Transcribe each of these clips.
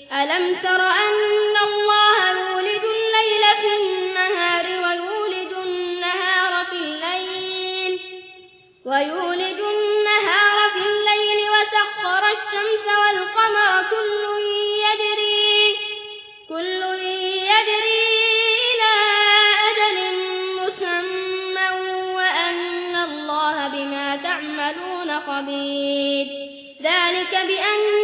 ألم تر أن الله يولد الليل في النهار ويولد النهار في الليل؟ ويولد النهار في الليل وسخر الشمس والقمر كل يجري كل يجري إلى أجل مسمى وأن الله بما تعملون خبير. ذلك بأن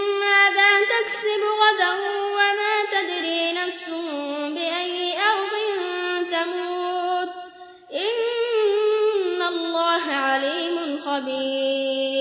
خبير